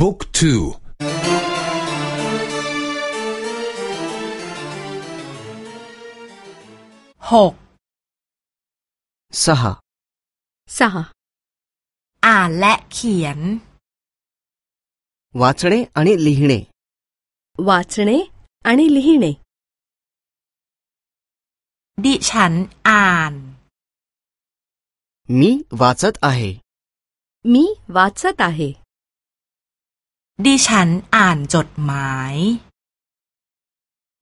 บุ๊กทู หก सहा สห อ่านและเขียน वाचणे आणि लिहिणे वाचणे आणि लिहिणे ดิฉันอ่าน मी वाचत आहे मी वाचत आहे ดิฉันอ่านจดหมาย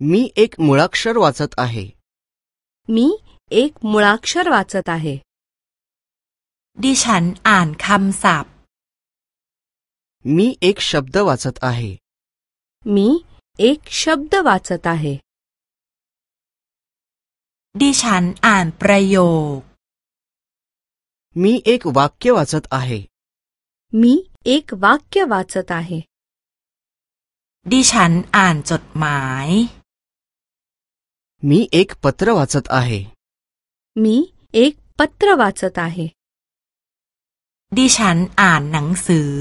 मी एक मुळाक्षर वाचत आहे मी एक मुळाक्षर वाचत आहे ดิฉันอ่านคำศัพท์ मी एक शब्द वाचत आहे मी एक शब्द वाचत आहे ดิฉันอ่านประโยค मी एक वाक्य वाचत आहे मी एक वाक्य वाचत आहे ดิฉันอ่านจดหมาย मी एक पत्र वाचत आहे मी एक पत्र वाचत आहे ดิฉันอ่านหนังสือ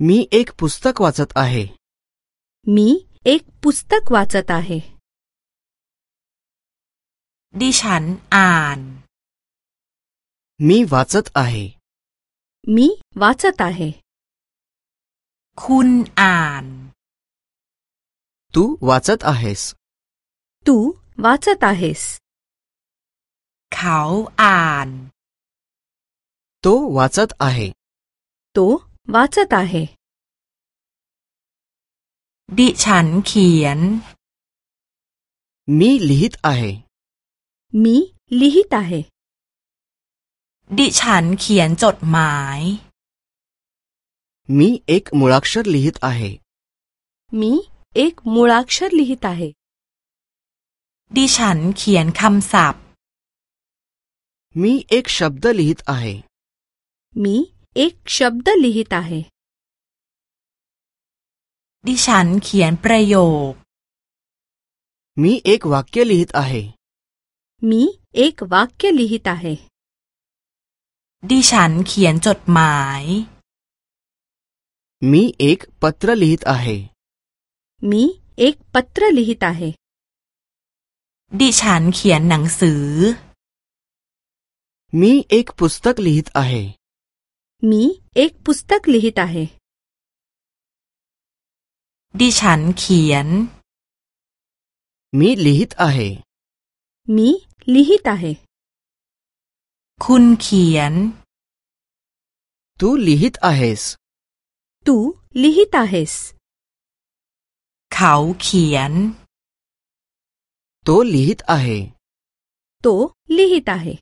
मी एक पुस्तक वाचत आहे मी एक पुस्तक वाचत आहे ดิฉันอ่าน मी वाचत आहे मी वाचत आहे คุณอ่าน तू वाचत आहेस तू वाचत आहेस เขาอ่าน तो वाचत आहे तो वाचत आहे ดิฉันเขียน मी लिहित आहे मी लिहित आहे ดิฉันเขียนจดหมาย मी एक मुळाक्षर लिहित आहे मी एक मुळाक्षर लिहित आहे ดิฉันเขียนคำศัพท์ मी एक शब्द लिहित आहे मी एक शब्द लिहित आहे ดิฉันเขียนประโยค मी एक वाक्य लिहित आहे मी एक वाक्य लिहित आहे ดิฉันเขียนจดหมาย मी एक पत्र लिहित आहे मी एक पत्र लिहित आहे ดิฉันเขียนหนังสือ मी एक पुस्तक लिहित आहे मी एक पुस्तक लिहित आहे ดิฉันเขียน मी लिहित आहे मी लिहित आहे คุณเขียน तू लिहित आहेस तू लिहित आहेस เขาเขียน तो लिहित आहे तो लिहित आहे